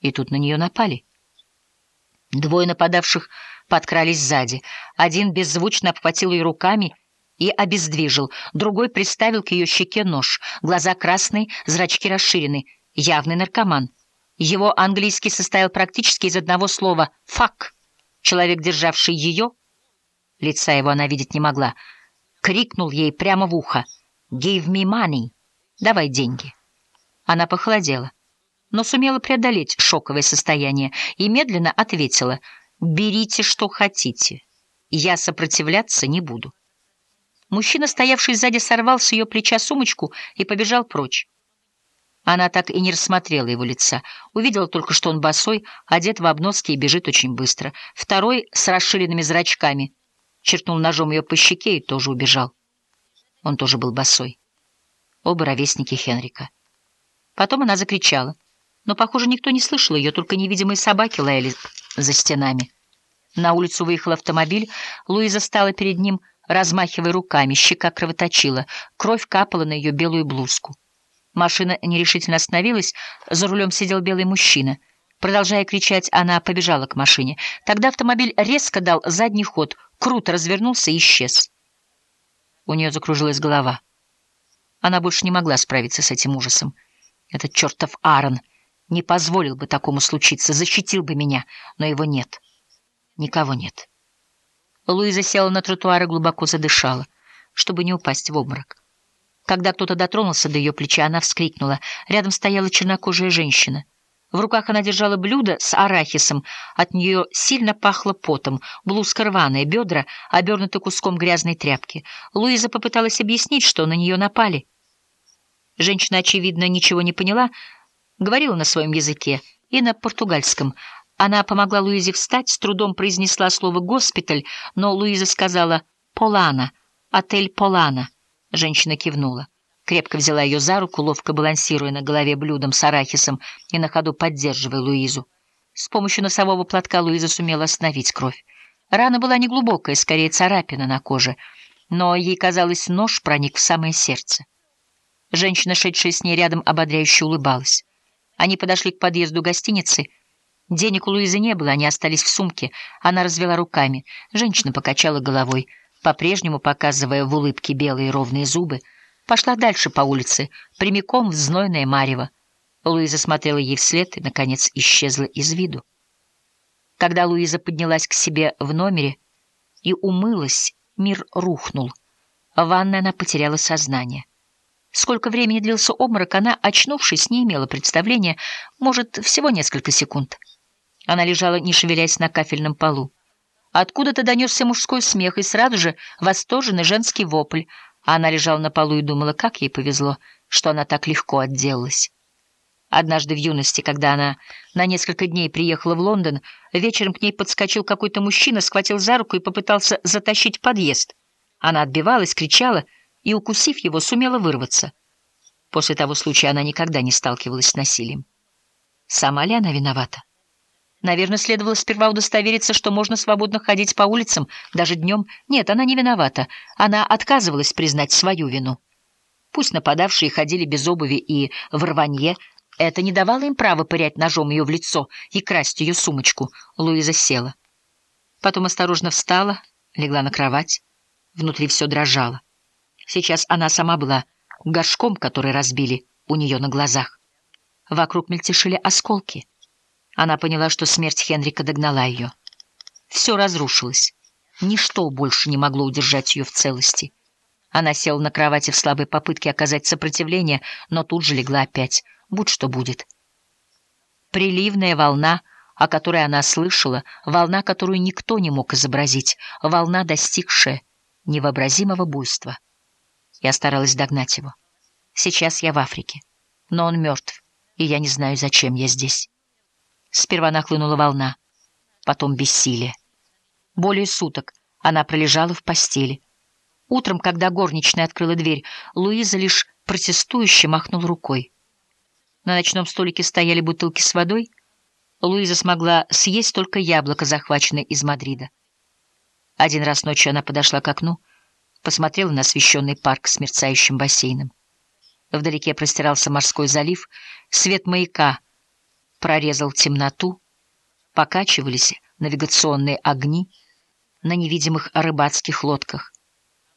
И тут на нее напали. Двое нападавших подкрались сзади. Один беззвучно обхватил ее руками и обездвижил, другой приставил к ее щеке нож. Глаза красные, зрачки расширены. Явный наркоман. Его английский состоял практически из одного слова «фак». Человек, державший ее, лица его она видеть не могла, крикнул ей прямо в ухо «Give me money! Давай деньги!» Она похолодела, но сумела преодолеть шоковое состояние и медленно ответила «Берите, что хотите. Я сопротивляться не буду». Мужчина, стоявший сзади, сорвал с ее плеча сумочку и побежал прочь. Она так и не рассмотрела его лица. Увидела только, что он босой, одет в обноски и бежит очень быстро. Второй с расширенными зрачками черкнул ножом ее по щеке и тоже убежал. Он тоже был босой. Оба ровесники Хенрика. Потом она закричала. Но, похоже, никто не слышал ее, только невидимые собаки лаяли за стенами. На улицу выехал автомобиль. Луиза стала перед ним, размахивая руками. Щека кровоточила. Кровь капала на ее белую блузку. Машина нерешительно остановилась, за рулем сидел белый мужчина. Продолжая кричать, она побежала к машине. Тогда автомобиль резко дал задний ход, круто развернулся и исчез. У нее закружилась голова. Она больше не могла справиться с этим ужасом. Этот чертов Аарон не позволил бы такому случиться, защитил бы меня, но его нет. Никого нет. Луиза села на тротуар и глубоко задышала, чтобы не упасть в обморок. Когда кто-то дотронулся до ее плеча, она вскрикнула. Рядом стояла чернокожая женщина. В руках она держала блюдо с арахисом. От нее сильно пахло потом. Блузка рваная, бедра обернуты куском грязной тряпки. Луиза попыталась объяснить, что на нее напали. Женщина, очевидно, ничего не поняла, говорила на своем языке и на португальском. Она помогла Луизе встать, с трудом произнесла слово «госпиталь», но Луиза сказала «Полана», «отель Полана». Женщина кивнула. Крепко взяла ее за руку, ловко балансируя на голове блюдом с арахисом и на ходу поддерживая Луизу. С помощью носового платка Луиза сумела остановить кровь. Рана была неглубокая, скорее царапина на коже, но ей казалось, нож проник в самое сердце. Женщина, шедшая с ней рядом, ободряюще улыбалась. Они подошли к подъезду гостиницы. Денег у Луизы не было, они остались в сумке. Она развела руками. Женщина покачала головой по-прежнему показывая в улыбке белые ровные зубы, пошла дальше по улице, прямиком в знойное марево. Луиза смотрела ей вслед и, наконец, исчезла из виду. Когда Луиза поднялась к себе в номере и умылась, мир рухнул. В ванной она потеряла сознание. Сколько времени длился обморок, она, очнувшись, не имела представления, может, всего несколько секунд. Она лежала, не шевелясь на кафельном полу. Откуда-то донесся мужской смех и сразу же восторженный женский вопль. Она лежала на полу и думала, как ей повезло, что она так легко отделалась. Однажды в юности, когда она на несколько дней приехала в Лондон, вечером к ней подскочил какой-то мужчина, схватил за руку и попытался затащить в подъезд. Она отбивалась, кричала и, укусив его, сумела вырваться. После того случая она никогда не сталкивалась с насилием. Сама ли она виновата? Наверное, следовало сперва удостовериться, что можно свободно ходить по улицам, даже днем. Нет, она не виновата. Она отказывалась признать свою вину. Пусть нападавшие ходили без обуви и в рванье, это не давало им права пырять ножом ее в лицо и красть ее сумочку. Луиза села. Потом осторожно встала, легла на кровать. Внутри все дрожало. Сейчас она сама была горшком, который разбили у нее на глазах. Вокруг мельтешили осколки. Она поняла, что смерть Хенрика догнала ее. Все разрушилось. Ничто больше не могло удержать ее в целости. Она села на кровати в слабой попытке оказать сопротивление, но тут же легла опять. Будь что будет. Приливная волна, о которой она слышала, волна, которую никто не мог изобразить, волна, достигшая невообразимого буйства. Я старалась догнать его. Сейчас я в Африке, но он мертв, и я не знаю, зачем я здесь. Сперва нахлынула волна, потом бессилие. Более суток она пролежала в постели. Утром, когда горничная открыла дверь, Луиза лишь протестующе махнул рукой. На ночном столике стояли бутылки с водой. Луиза смогла съесть только яблоко, захваченное из Мадрида. Один раз ночью она подошла к окну, посмотрела на освещенный парк с мерцающим бассейном. Вдалеке простирался морской залив, свет маяка — прорезал темноту, покачивались навигационные огни на невидимых рыбацких лодках.